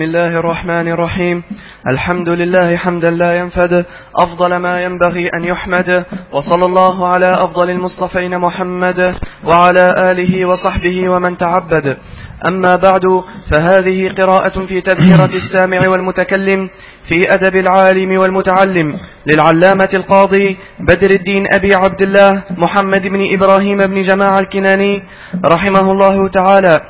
بسم الله الرحمن الرحيم. الحمد لله حمدا لا ينفد. أفضل ما ينبغي أن يحمد. وصلى الله على أفضل المصطفين محمد وعلى آله وصحبه ومن تعبد. أما بعد فهذه قراءة في تذكرة السامع والمتكلم في أدب العالم والمتعلم للعلامة القاضي بدر الدين أبي عبد الله محمد بن إبراهيم بن جماعة الكناني رحمه الله تعالى.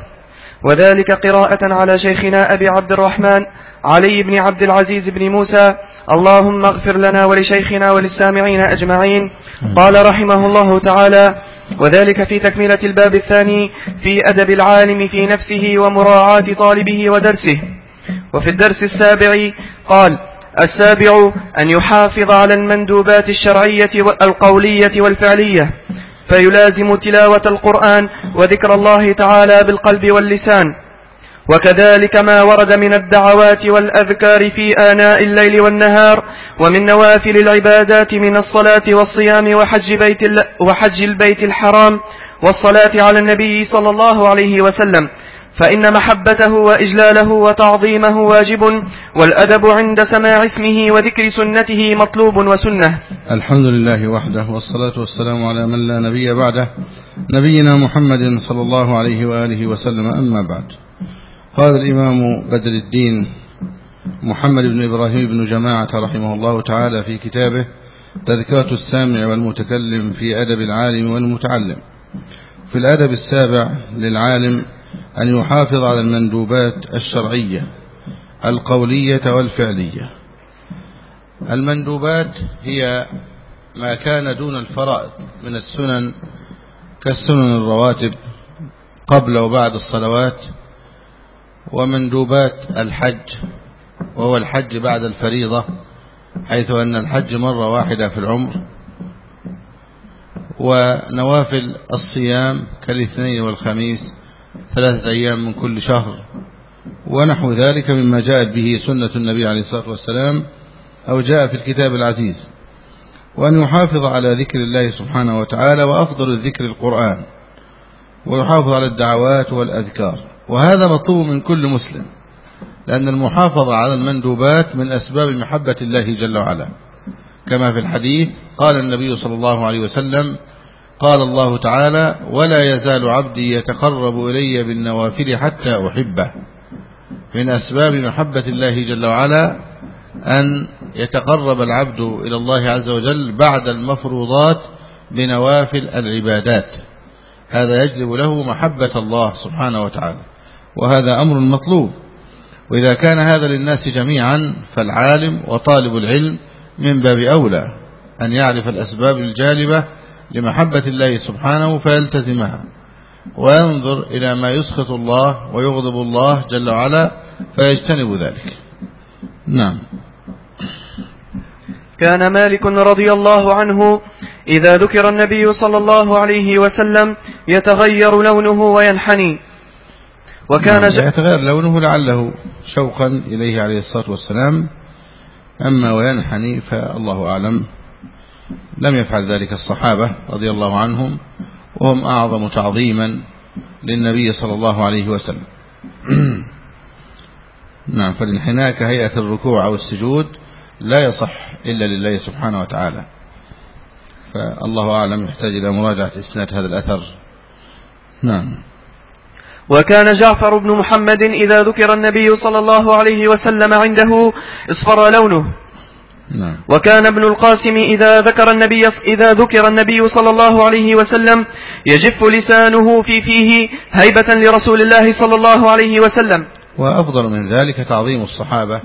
وذلك قراءة على شيخنا أبي عبد الرحمن علي بن عبد العزيز بن موسى اللهم اغفر لنا ولشيخنا وللسامعين أجمعين. قال رحمه الله تعالى وذلك في تكملة الباب الثاني في أدب العالم في نفسه ومراعاة طالبه ودرسه. وفي الدرس السابع قال السابع أن يحافظ على المندوبات الشرعية القولية والفعلية. فيلازم تلاوة القرآن وذكر الله تعالى بالقلب واللسان. وكذلك ما ورد من الدعوات والأذكار في آناء الليل والنهار ومن نوافل العبادات من الصلاة والصيام وحج, بيت وحج البيت الحرام والصلاة على النبي صلى الله عليه وسلم. فإن محبته وإجلاله وتعظيمه واجب والأدب عند سماع اسمه وذكر سنته مطلوب وسنة. الحمد لله وحده والصلاة والسلام على من لا نبي بعده نبينا محمد صلى الله عليه وآله وسلم. أما بعد قال الإمام بدر الدين محمد بن إبراهيم بن جماعة رحمه الله تعالى في كتابه تذكرة السامع والمتكلم في أدب العالم والمتعلم. في الأدب السابع للعالم أن يحافظ على المندوبات الشرعية القولية والفعلية. المندوبات هي ما كان دون الفرائض من السنن كالسنن الرواتب قبل وبعد الصلوات ومندوبات الحج وهو الحج بعد الفريضة حيث أن الحج مرة واحدة في العمر ونوافل الصيام كالاثنين والخميس ثلاثة أيام من كل شهر. ونحو ذلك مما جاءت به سنة النبي عليه الصلاة والسلام أو جاء في الكتاب العزيز. وأن يحافظ على ذكر الله سبحانه وتعالى وأفضل الذكر القرآن. ويحافظ على الدعوات والأذكار. وهذا مطلوب من كل مسلم. لأن المحافظة على المندوبات من أسباب محبة الله جل وعلا. كما في الحديث قال النبي صلى الله عليه وسلم قال الله تعالى ولا يزال عبدي يتقرب إلي بالنوافل حتى أحبه من أسباب محبة الله جل وعلا أن يتقرب العبد إلى الله عز وجل بعد المفروضات بنوافل العبادات. هذا يجلب له محبة الله سبحانه وتعالى وهذا أمر مطلوب. وإذا كان هذا للناس جميعا فالعالم وطالب العلم من باب أولى أن يعرف الأسباب الجالبة لمحبة الله سبحانه فيلتزمها. وينظر إلى ما يسخط الله ويغضب الله جل وعلا فيجتنب ذلك. نعم. كان مالك رضي الله عنه إذا ذكر النبي صلى الله عليه وسلم يتغير لونه وينحني. وكان نعم يتغير لونه لعله شوقا إليه عليه الصلاة والسلام. أما وينحني فالله أعلم. لم يفعل ذلك الصحابة رضي الله عنهم وهم أعظم تعظيما للنبي صلى الله عليه وسلم. نعم فالانحناء كهيئة الركوع أو السجود لا يصح إلا لله سبحانه وتعالى. فالله أعلم يحتاج إلى مراجعة إسناد هذا الأثر. نعم. وكان جعفر بن محمد إذا ذكر النبي صلى الله عليه وسلم عنده اصفر لونه. نعم. وكان ابن القاسم إذا ذكر النبي إذا ذكر النبي صلى الله عليه وسلم يجف لسانه في فيه هيبة لرسول الله صلى الله عليه وسلم. وأفضل من ذلك تعظيم الصحابة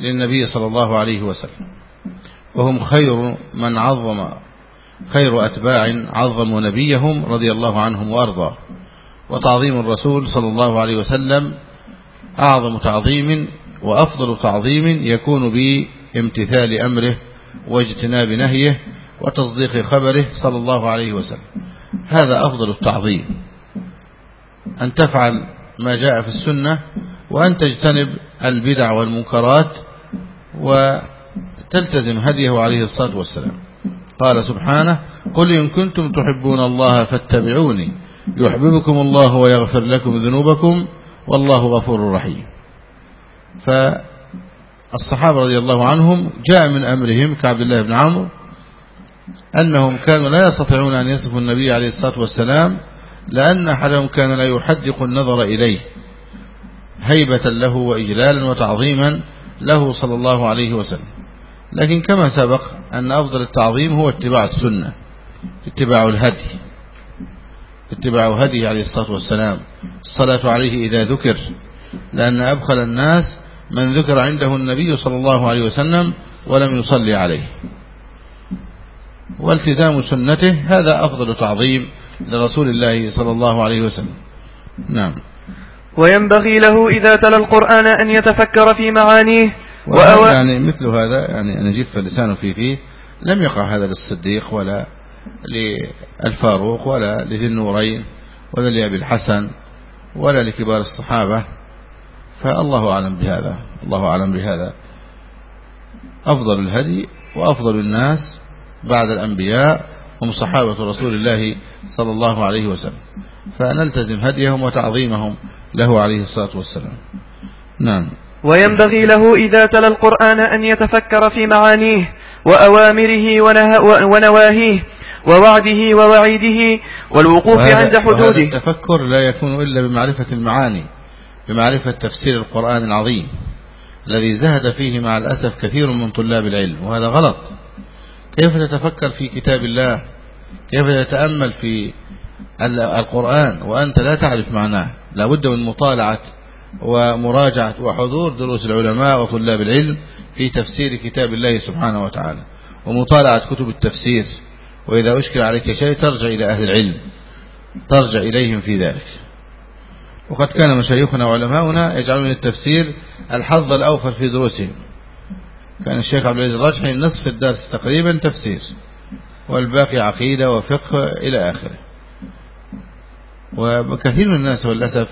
للنبي صلى الله عليه وسلم. وهم خير من عظم خير أتباع عظموا نبيهم رضي الله عنهم وأرضاه. وتعظيم الرسول صلى الله عليه وسلم أعظم تعظيم وأفضل تعظيم يكون بامتثال أمره واجتناب نهيه وتصديق خبره صلى الله عليه وسلم. هذا أفضل التعظيم. أن تفعل ما جاء في السنة وأن تجتنب البدع والمنكرات وتلتزم هديه عليه الصلاة والسلام. قال سبحانه قل إن كنتم تحبون الله فاتبعوني. يحببكم الله ويغفر لكم ذنوبكم والله غفور رحيم. فالصحابة رضي الله عنهم جاء من أمرهم كعبد الله بن عمرو أنهم كانوا لا يستطيعون أن يصفوا النبي عليه الصلاة والسلام لأن أحدهم كان لا يحدق النظر إليه هيبة له وإجلالا وتعظيما له صلى الله عليه وسلم. لكن كما سبق أن أفضل التعظيم هو اتباع السنة اتباع الهدي اتباع هدي عليه الصلاة والسلام. الصلاة عليه إذا ذكر لأن أبخل الناس من ذكر عنده النبي صلى الله عليه وسلم ولم يصلي عليه. والتزام سنته هذا أفضل تعظيم لرسول الله صلى الله عليه وسلم. نعم. وينبغي له إذا تلا القرآن أن يتفكر في معانيه وأو... يعني مثل هذا يعني أن يجف لسانه في فيه لم يقع هذا للصديق ولا للفاروق ولا لذي النورين ولا لأبي الحسن ولا لكبار الصحابة. فالله أعلم بهذا الله أعلم بهذا. أفضل الهدي وأفضل الناس بعد الأنبياء هم صحابة رسول الله صلى الله عليه وسلم. فنلتزم هديهم وتعظيمهم له عليه الصلاة والسلام. نعم. وينبغي له إذا تلا القرآن أن يتفكر في معانيه وأوامره ونواهيه ووعده ووعيده والوقوف عند حدوده. التفكر لا يكون إلا بمعرفة المعاني. بمعرفة تفسير القرآن العظيم الذي زهد فيه مع الأسف كثير من طلاب العلم وهذا غلط. كيف تتفكر في كتاب الله؟ كيف تتأمل في القرآن؟ وأنت لا تعرف معناه. لابد من مطالعة ومراجعة وحضور دروس العلماء وطلاب العلم في تفسير كتاب الله سبحانه وتعالى ومطالعة كتب التفسير. وإذا أشكل عليك شيء ترجع إلى أهل العلم. ترجع إليهم في ذلك. وقد كان مشايخنا وعلماؤنا يجعلون التفسير الحظ الأوفر في دروسهم. كان الشيخ عبد العزيز الراجحي نصف الدرس تقريبا تفسير والباقي عقيدة وفقه إلى آخره. وكثير من الناس والأسف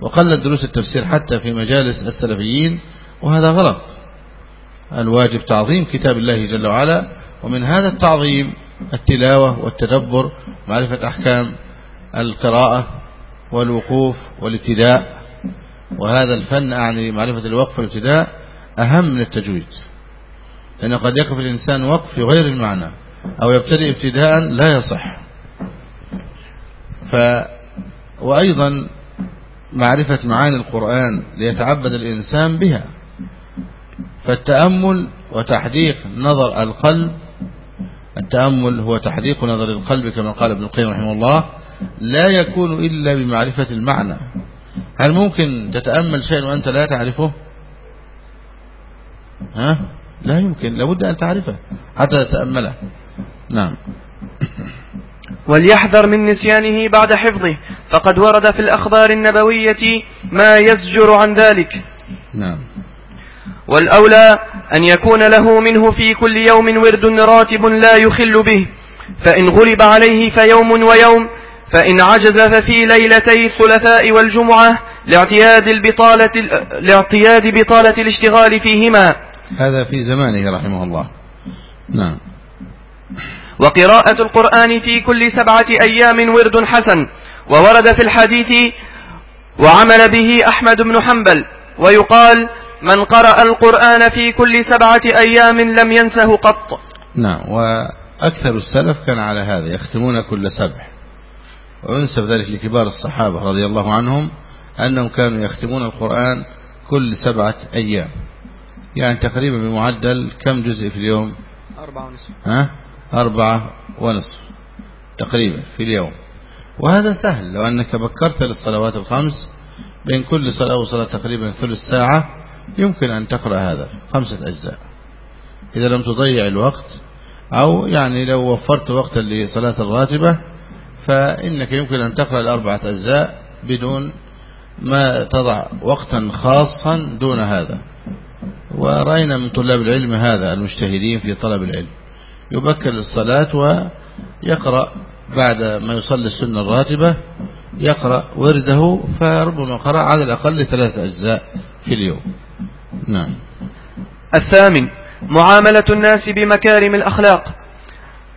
وقلت دروس التفسير حتى في مجالس السلفيين وهذا غلط. الواجب تعظيم كتاب الله جل وعلا ومن هذا التعظيم التلاوة والتدبر معرفة أحكام القراءة والوقوف والابتداء وهذا الفن أعني معرفة الوقف والابتداء أهم من التجويد لأنه قد يقف الإنسان وقف في غير المعنى أو يبتدئ ابتداء لا يصح. ف وأيضا معرفة معاني القرآن ليتعبد الإنسان بها فالتأمل وتحديق نظر القلب التأمل هو تحديق نظر القلب كما قال ابن القيم رحمه الله لا يكون إلا بمعرفة المعنى. هل ممكن تتأمل شيء وأنت لا تعرفه؟ ها؟ لا يمكن لابد أن تعرفه حتى تتأمله. نعم. وليحذر من نسيانه بعد حفظه. فقد ورد في الأخبار النبوية ما يزجر عن ذلك. نعم. والأولى أن يكون له منه في كل يوم ورد راتب لا يخل به. فإن غلب عليه فيوم ويوم فإن عجز ففي ليلتي الثلاثاء والجمعة لاعتياد البطالة لاعتياد بطالة الاشتغال فيهما. هذا في زمانه رحمه الله. نعم. وقراءة القرآن في كل سبعة أيام ورد حسن وورد في الحديث وعمل به أحمد بن حنبل ويقال من قرأ القرآن في كل سبعة أيام لم ينسه قط. نعم. وأكثر السلف كان على هذا يختمون كل سبع وينسب ذلك لكبار الصحابة رضي الله عنهم أنهم كانوا يختمون القرآن كل سبعة أيام. يعني تقريبا بمعدل كم جزء في اليوم؟ أربعة ونصف. ها؟ أربعة ونصف تقريبا في اليوم. وهذا سهل لو أنك بكرت للصلوات الخمس بين كل صلاة وصلاة تقريبا ثلث ساعة يمكن أن تقرأ هذا خمسة أجزاء. إذا لم تضيع الوقت أو يعني لو وفرت وقتا لصلاة الراتبة فإنك يمكن أن تقرأ الأربعة أجزاء بدون ما تضع وقتا خاصا دون هذا. ورأينا من طلاب العلم هذا المجتهدين في طلب العلم. يبكر للصلاة ويقرأ بعد ما يصلي السنة الراتبة يقرأ ورده فربما قرأ على الأقل ثلاثة أجزاء في اليوم. نعم. الثامن معاملة الناس بمكارم الأخلاق.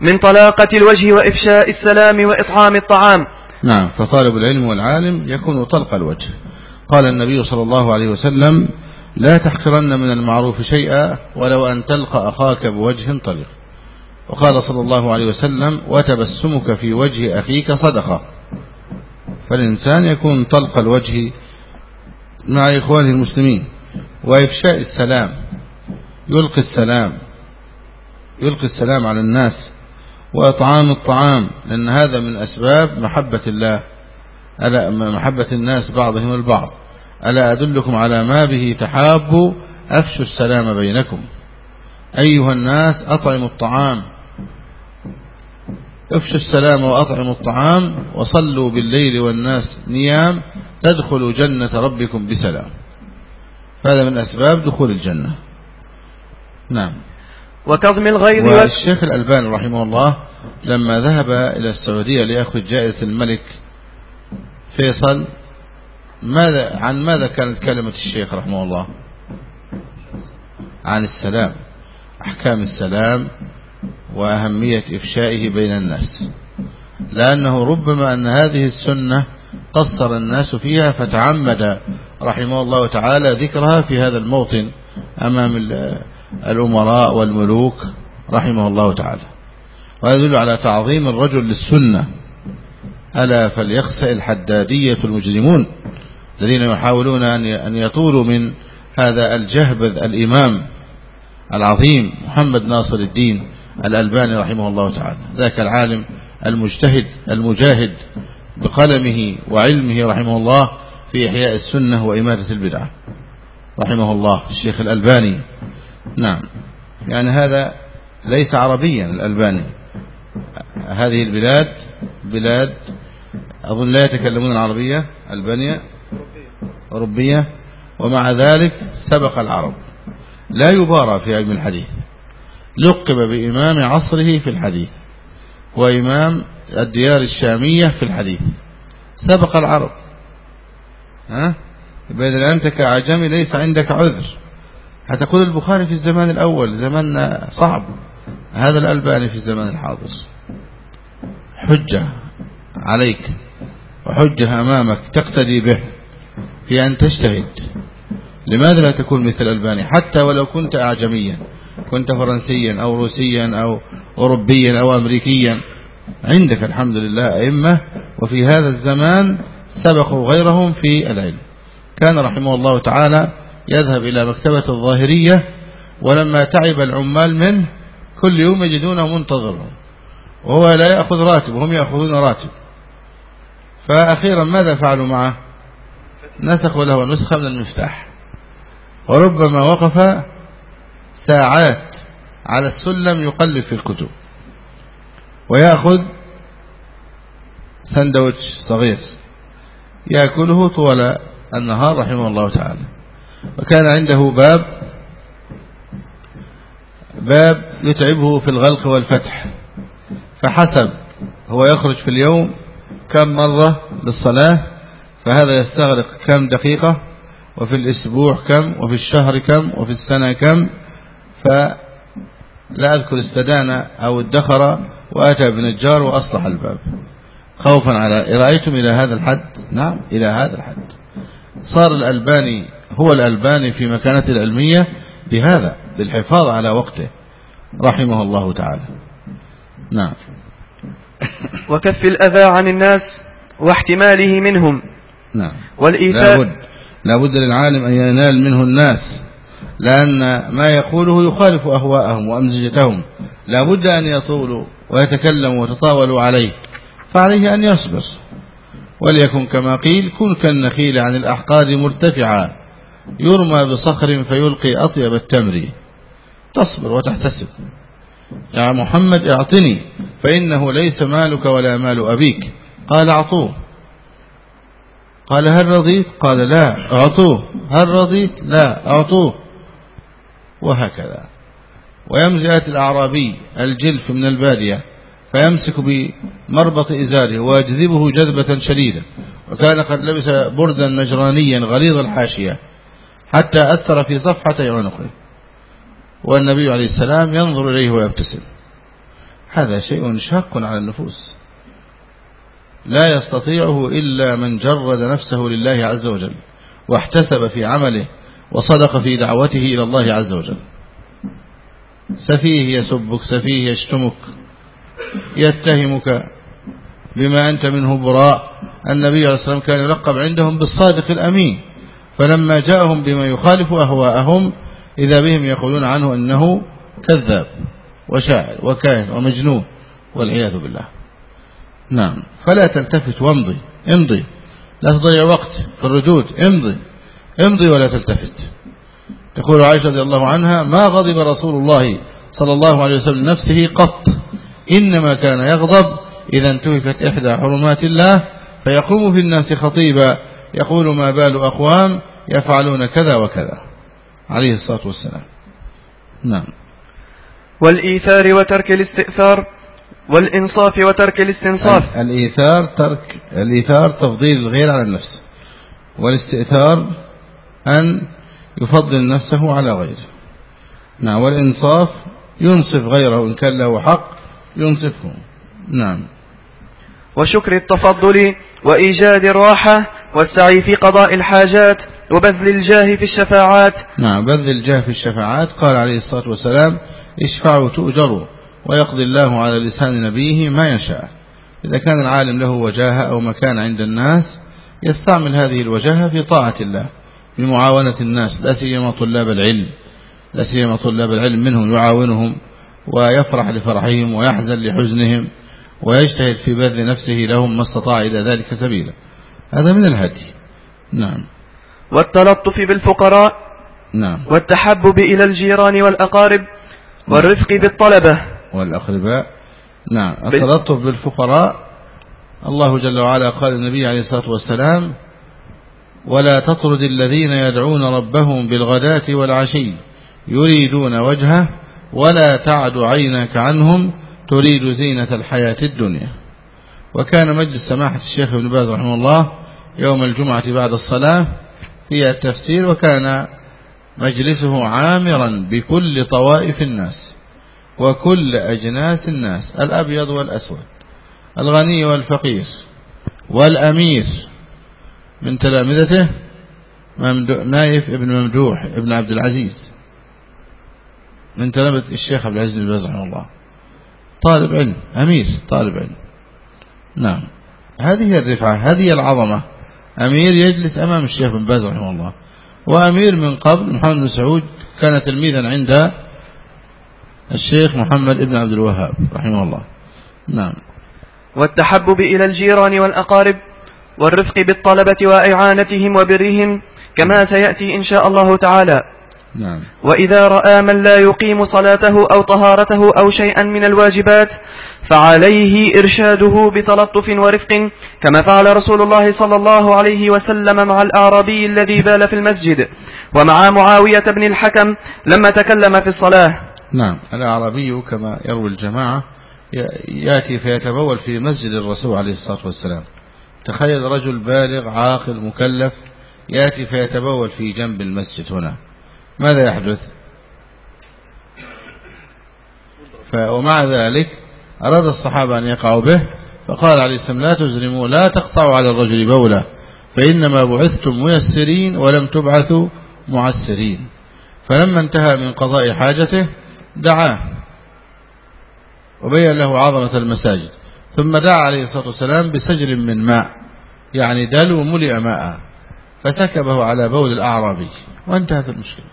من طلاقة الوجه وإفشاء السلام وإطعام الطعام. نعم فطالب العلم والعالم يكون طلق الوجه. قال النبي صلى الله عليه وسلم لا تحقرن من المعروف شيئا ولو أن تلقى أخاك بوجه طليق وقال صلى الله عليه وسلم وتبسمك في وجه أخيك صدقة. فالإنسان يكون طلق الوجه مع إخوانه المسلمين. وإفشاء السلام يلقي السلام يلقي السلام على الناس. وإطعام الطعام لأن هذا من أسباب محبة الله. ألا محبة الناس بعضهم البعض. ألا أدلكم على ما به تحابوا أفشوا السلام بينكم. أيها الناس أطعموا الطعام. أفشوا السلام وأطعموا الطعام وصلوا بالليل والناس نيام تدخلوا جنة ربكم بسلام. هذا من أسباب دخول الجنة. نعم. وكظم الغيظ والشيخ الألباني رحمه الله لما ذهب إلى السعودية ليأخذ جائزة الملك فيصل ماذا عن ماذا كانت كلمة الشيخ رحمه الله؟ عن السلام أحكام السلام وأهمية إفشائه بين الناس. لأنه ربما أن هذه السنة قصر الناس فيها فتعمد رحمه الله تعالى ذكرها في هذا الموطن أمام الأمراء والملوك رحمه الله تعالى. وهذا يدل على تعظيم الرجل للسنة. ألا فليخسئ الحدادية المجرمون الذين يحاولون أن يطولوا من هذا الجهبذ الإمام العظيم محمد ناصر الدين الألباني رحمه الله تعالى. ذاك العالم المجتهد المجاهد بقلمه وعلمه رحمه الله في إحياء السنة وإمادة البدعة. رحمه الله الشيخ الألباني نعم. يعني هذا ليس عربيا الألباني. هذه البلاد بلاد أظن لا يتكلمون العربية ألبانيا أوروبية ومع ذلك سبق العرب. لا يبارى في علم الحديث. لقب بإمام عصره في الحديث وإمام الديار الشامية في الحديث. سبق العرب. ها؟ إذا أنت كعجمي ليس عندك عذر. هتقول البخاري في الزمان الأول زماننا صعب. هذا الألباني في الزمان الحاضر. حجة عليك وحجة أمامك تقتدي به في أن تجتهد. لماذا لا تكون مثل الألباني؟ حتى ولو كنت أعجميا كنت فرنسيا أو روسيا أو أوروبيا أو أمريكيا. عندك الحمد لله أئمة وفي هذا الزمان سبقوا غيرهم في العلم. كان رحمه الله تعالى يذهب إلى مكتبة الظاهرية ولما تعب العمال منه كل يوم يجدونه منتظرهم وهو لا يأخذ راتب وهم يأخذون راتب. فأخيرا ماذا فعلوا معه؟ نسخوا له نسخة من المفتاح. وربما وقف ساعات على السلم يقلب في الكتب ويأخذ سندوتش صغير يأكله طول النهار رحمه الله تعالى. وكان عنده باب باب يتعبه في الغلق والفتح. فحسب هو يخرج في اليوم كم مرة للصلاة فهذا يستغرق كم دقيقة وفي الأسبوع كم وفي الشهر كم وفي السنة كم. فلا أذكر استدان أو ادخر وأتى بنجار وأصلح الباب. خوفا على رأيتم إلى هذا الحد؟ نعم إلى هذا الحد. صار الألباني هو الألباني في مكانة العلمية بهذا بالحفاظ على وقته رحمه الله تعالى. نعم. وكف الأذى عن الناس واحتماله منهم. نعم. والإيثاء لابد لابد للعالم أن ينال منه الناس لأن ما يقوله يخالف أهواءهم وأمزجتهم. لابد أن يطولوا ويتكلموا وتطاولوا عليه فعليه أن يصبر. وليكن كما قيل كن كالنخيل عن الأحقاد مرتفعا. يرمى بصخر فيلقي أطيب التمر. تصبر وتحتسب. يا محمد اعطني فإنه ليس مالك ولا مال أبيك. قال اعطوه. قال هل رضيت؟ قال لا اعطوه. هل رضيت؟ لا اعطوه. وهكذا. ويمزئات الأعرابي الجلف من البادية فيمسك بمربط إزاره ويجذبه جذبة شديدة. وكان قد لبس بردا نجرانيا غليظ الحاشية. حتى أثر في صفحة عنقه. والنبي عليه السلام ينظر إليه ويبتسم. هذا شيء شاق على النفوس. لا يستطيعه إلا من جرد نفسه لله عز وجل واحتسب في عمله وصدق في دعوته إلى الله عز وجل. سفيه يسبك سفيه يشتمك يتهمك بما أنت منه براء. النبي عليه الصلاة والسلام كان يلقب عندهم بالصادق الأمين. فلما جاءهم بما يخالف أهواءهم إذا بهم يقولون عنه أنه كذاب وشاعر وكاهن ومجنون والعياذ بالله. نعم. فلا تلتفت وامضي امضي. لا تضيع وقت في الردود امضي. امضي ولا تلتفت. يقول عائشة رضي الله عنها ما غضب رسول الله صلى الله عليه وسلم نفسه قط. إنما كان يغضب إذا انتهكت إحدى حرمات الله فيقوم في الناس خطيبا يقول ما بال أقوام يفعلون كذا وكذا. عليه الصلاة والسلام. نعم. والإيثار وترك الاستئثار والإنصاف وترك الاستنصاف. الإيثار ترك الإيثار تفضيل الغير على النفس. والاستئثار أن يفضل نفسه على غيره. نعم. والإنصاف ينصف غيره إن كان له حق ينصفه. نعم. وشكر التفضل وإيجاد الراحة والسعي في قضاء الحاجات وبذل الجاه في الشفاعات. نعم بذل الجاه في الشفاعات. قال عليه الصلاة والسلام اشفعوا تؤجروا ويقضي الله على لسان نبيه ما يشاء. إذا كان العالم له وجاهة أو مكان عند الناس يستعمل هذه الوجاهة في طاعة الله بمعاونة الناس لا سيما طلاب العلم. لا سيما طلاب العلم منهم يعاونهم ويفرح لفرحهم ويحزن لحزنهم ويجتهد في بذل نفسه لهم ما استطاع إلى ذلك سبيلا. هذا من الهدي. نعم. والتلطف بالفقراء نعم. والتحبب إلى الجيران والأقارب والرفق بالطلبة. والأقرباء. نعم. التلطف بالفقراء. الله جل وعلا قال النبي عليه الصلاة والسلام ولا تطرد الذين يدعون ربهم بالغداة والعشي. يريدون وجهه. ولا تعد عينك عنهم. تريد زينة الحياة الدنيا. وكان مجلس سماحة الشيخ ابن باز رحمه الله يوم الجمعة بعد الصلاة في التفسير وكان مجلسه عامرا بكل طوائف الناس وكل أجناس الناس الأبيض والأسود الغني والفقير والأمير. من تلامذته نايف ابن ممدوح ابن عبد العزيز. من تلامذة الشيخ عبد العزيز بن باز رحمه الله. طالب علم أمير طالب علم. نعم. هذه الرفعة هذه العظمة أمير يجلس أمام الشيخ بن باز رحمه الله. وأمير من قبل محمد بن سعود كان تلميذا عند الشيخ محمد بن عبد الوهاب رحمه الله. نعم. والتحبب إلى الجيران والأقارب والرفق بالطلبة وإعانتهم وبرهم كما سيأتي إن شاء الله تعالى. نعم. وإذا رأى من لا يقيم صلاته أو طهارته أو شيئا من الواجبات فعليه إرشاده بتلطف ورفق كما فعل رسول الله صلى الله عليه وسلم مع الأعرابي الذي بال في المسجد. ومع معاوية بن الحكم لما تكلم في الصلاة. نعم. الأعرابي كما يروي الجماعة يأتي فيتبول في مسجد الرسول عليه الصلاة والسلام. تخيل رجل بالغ عاقل مكلف يأتي فيتبول في جنب المسجد هنا. ماذا يحدث؟ ومع ذلك أراد الصحابة أن يقعوا به فقال عليه السلام لا تزرموا لا تقطعوا على الرجل بوله فإنما بعثتم ميسرين ولم تبعثوا معسرين. فلما انتهى من قضاء حاجته دعاه وبين له عظمة المساجد ثم دعا عليه الصلاة والسلام بسجر من ماء يعني دلو ملئ ماء فسكبه على بول الأعرابي وانتهت المشكلة.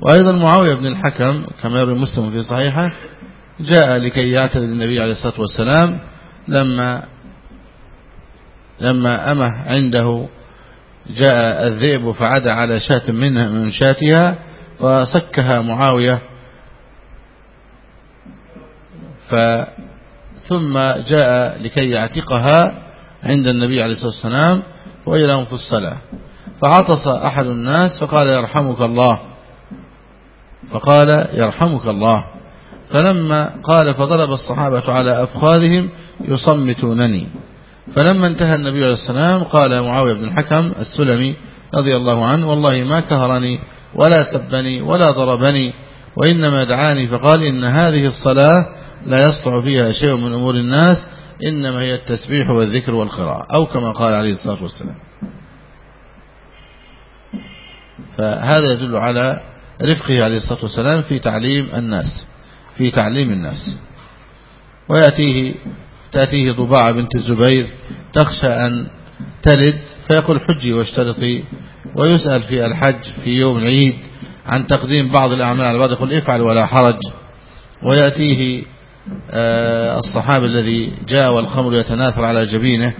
وأيضا معاوية بن الحكم كما يروي مسلم في صحيحه جاء لكي يعتذر النبي عليه الصلاة والسلام لما لما أمه عنده جاء الذئب فعدى على شاة منها من شاتها فسكها معاوية. ثم جاء لكي يعتقها عند النبي عليه الصلاة والسلام وإلى في الصلاة. فعطس أحد الناس فقال يرحمك الله. فقال يرحمك الله. فلما قال فضرب الصحابة على أفخاذهم يصمتونني. فلما انتهى النبي عليه السلام قال معاوية بن الحكم السلمي رضي الله عنه والله ما كهرني ولا سبني ولا ضربني وإنما دعاني فقال إن هذه الصلاة لا يصلح فيها شيء من أمور الناس إنما هي التسبيح والذكر والقراءة أو كما قال عليه الصلاة والسلام. فهذا يدل على رفقه عليه الصلاة والسلام في تعليم الناس في تعليم الناس. ويأتيه تأتيه ضباعة بنت الزبير تخشى أن تلد فيقول حجي واشترطي ويسأل في الحج في يوم العيد عن تقديم بعض الأعمال على بعض يقول افعل ولا حرج. ويأتيه آه، الصحابي الذي جاء والخمر يتناثر على جبينه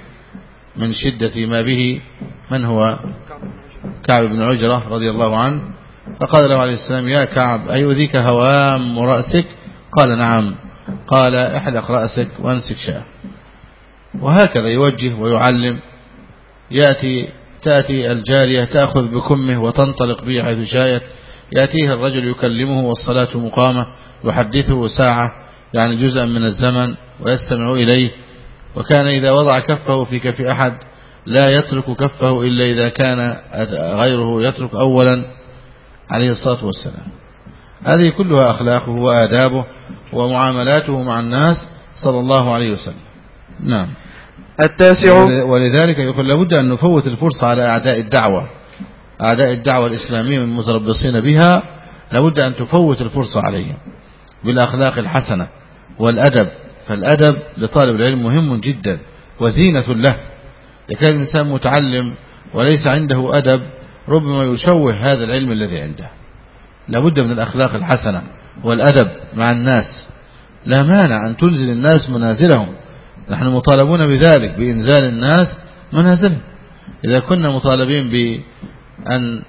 من شدة ما به من هو؟ كعب بن عجرة رضي الله عنه. فقال له عليه السلام يا كعب أيؤذيك هوام رأسك؟ قال نعم. قال احلق رأسك وانسك شاء وهكذا يوجه ويعلم. يأتي تأتي الجارية تأخذ بكمه وتنطلق به حيث شاءت يأتيه الرجل يكلمه والصلاة مقامة يحدثه ساعة يعني جزءا من الزمن ويستمع إليه. وكان إذا وضع كفه في كف أحد لا يترك كفه إلا إذا كان غيره يترك أولا. عليه الصلاة والسلام. هذه كلها أخلاقه وآدابه ومعاملاته مع الناس صلى الله عليه وسلم. نعم. التاسع. ولذلك يقول لابد أن نفوت الفرصة على أعداء الدعوة. أعداء الدعوة الإسلامية من المتربصين بها لابد أن تفوت الفرصة عليهم. بالأخلاق الحسنة والأدب. فالأدب لطالب العلم مهم جدا وزينة له. لكان الإنسان متعلم وليس عنده أدب ربما يشوه هذا العلم الذي عنده. لابد من الأخلاق الحسنة والأدب مع الناس. لا مانع أن تنزل الناس منازلهم. نحن مطالبون بذلك بإنزال الناس منازلهم. إذا كنا مطالبين بأن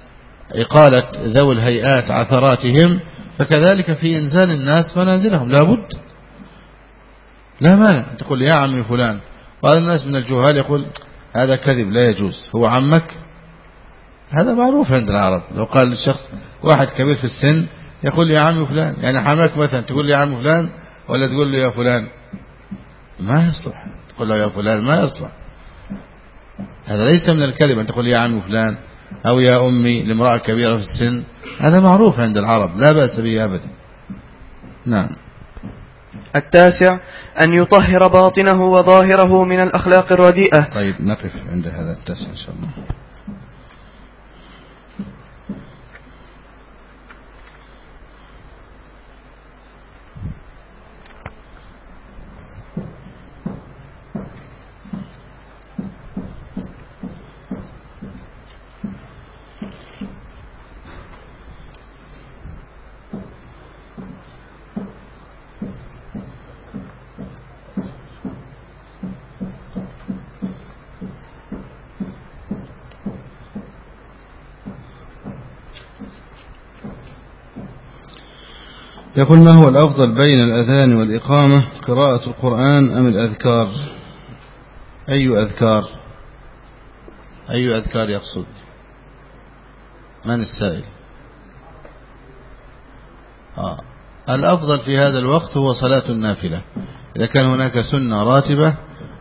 إقالة ذوي الهيئات عثراتهم فكذلك في إنزال الناس منازلهم. لابد. لا مانع. تقول يا عمي فلان. وهذا الناس من الجهال يقول هذا كذب لا يجوز. هو عمك هذا معروف عند العرب. لو قال للشخص واحد كبير في السن يقول يا عمي فلان. يعني حماك مثلا تقول لي يا عم فلان ولا تقول له يا فلان. ما يصلح. تقول له يا فلان ما يصلح. هذا ليس من الكلمة تقول يا عم فلان أو يا أمي لامرأة كبيرة في السن. هذا معروف عند العرب. لا بأس به أبدا. نعم. التاسع أن يطهر باطنه وظاهره من الأخلاق الرديئة. طيب نقف عند هذا التاسع إن شاء الله. يقول ما هو الأفضل بين الأذان والإقامة؟ قراءة القرآن أم الأذكار؟ أي أذكار؟ أي أذكار يقصد؟ من السائل؟ آه. الأفضل في هذا الوقت هو صلاة النافلة. إذا كان هناك سنة راتبة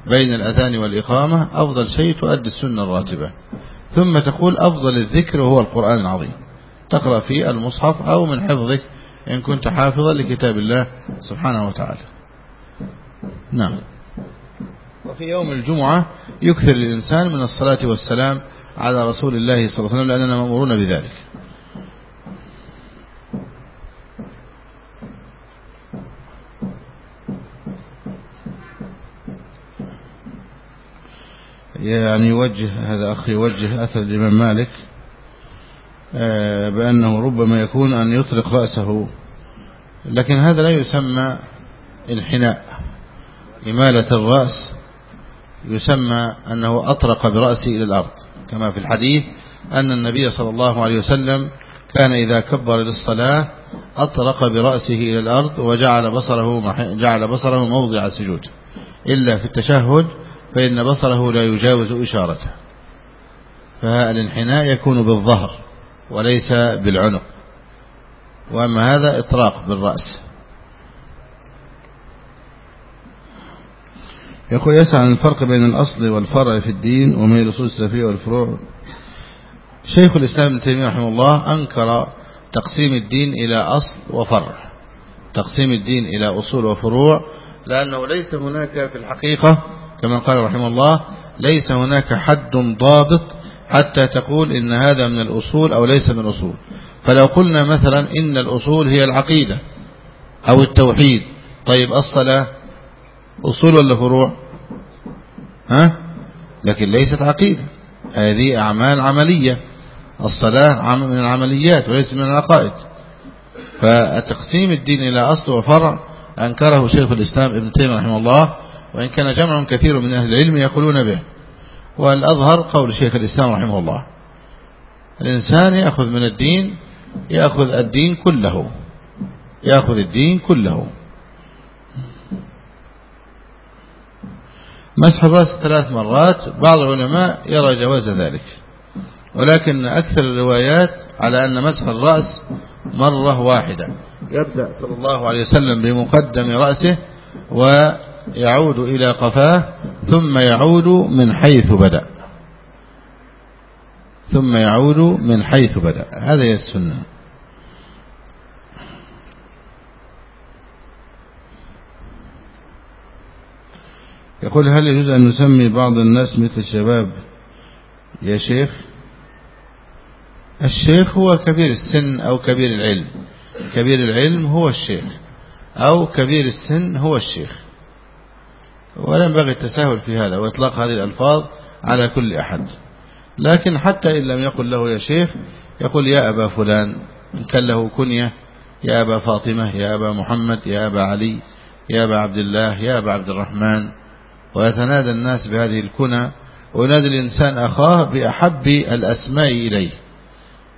بين الأذان والإقامة أفضل شيء تؤدي السنة الراتبة. ثم تقول أفضل الذكر هو القرآن العظيم. تقرأ في المصحف أو من حفظك إن كنت حافظا لكتاب الله سبحانه وتعالى. نعم. وفي يوم الجمعة يكثر الإنسان من الصلاة والسلام على رسول الله صلى الله عليه وسلم لأننا مأمورون بذلك. يعني يوجه هذا أخي يوجه أثر الإمام مالك. بأنه ربما يكون أن يطلق رأسه. لكن هذا لا يسمى انحناء. إمالة الرأس يسمى أنه أطرق برأسه إلى الأرض. كما في الحديث أن النبي صلى الله عليه وسلم كان إذا كبر للصلاة أطرق برأسه إلى الأرض وجعل بصره جعل بصره موضع السجود. إلا في التشهد فإن بصره لا يجاوز إشارته. فالانحناء يكون بالظهر. وليس بالعنق. وأما هذا إطراق بالرأس. يقول يسعى عن الفرق بين الأصل والفرع في الدين وما هي الأصول السلفية والفروع. شيخ الإسلام ابن تيمية رحمه الله أنكر تقسيم الدين إلى أصل وفرع. تقسيم الدين إلى أصول وفروع لأنه ليس هناك في الحقيقة كما قال رحمه الله ليس هناك حد ضابط حتى تقول إن هذا من الأصول أو ليس من الأصول. فلو قلنا مثلا إن الأصول هي العقيدة أو التوحيد طيب الصلاة أصول ولا فروع؟ ها؟ لكن ليست عقيدة. هذه أعمال عملية. الصلاة من العمليات وليس من العقائد. فتقسيم الدين إلى أصل وفرع أنكره شيخ الإسلام ابن تيمية رحمه الله وإن كان جمع كثير من أهل العلم يقولون به. والأظهر قول شيخ الإسلام رحمه الله. الإنسان يأخذ من الدين يأخذ الدين كله. يأخذ الدين كله. مسح الرأس ثلاث مرات بعض العلماء يرى جواز ذلك. ولكن أكثر الروايات على أن مسح الرأس مرة واحدة. يبدأ صلى الله عليه وسلم بمقدم رأسه ويعود إلى قفاه ثم يعود من حيث بدأ. ثم يعود من حيث بدأ. هذا هي السنة. يقول هل يجوز أن نسمي بعض الناس مثل الشباب؟ يا شيخ الشيخ هو كبير السن أو كبير العلم. كبير العلم هو الشيخ أو كبير السن هو الشيخ. ولا ينبغي التساهل في هذا وإطلاق هذه الألفاظ على كل أحد. لكن حتى إن لم يقل له يا شيخ يقول يا أبا فلان إن كان له كنية يا أبا فاطمة يا أبا محمد يا أبا علي يا أبا عبد الله يا أبا عبد الرحمن. ويتنادى الناس بهذه الكنى وينادي الإنسان أخاه بأحب الأسماء إليه.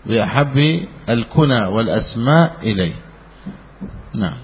بأحب الكنى والأسماء إليه. نعم.